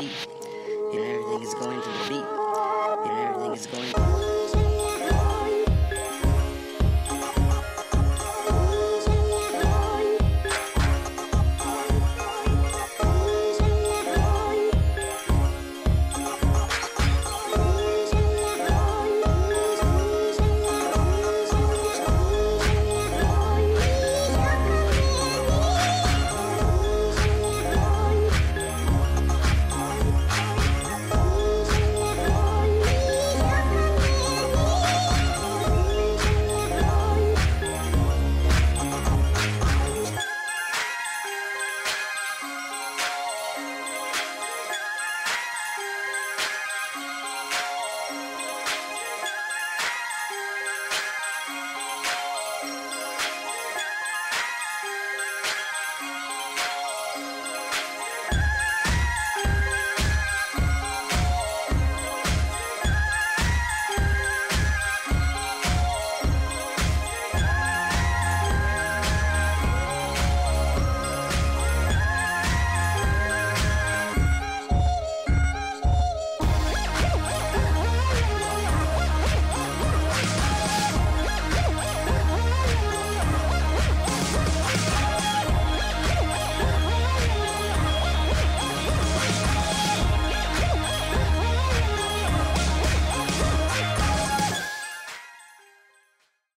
beat. And everything is going to the beat.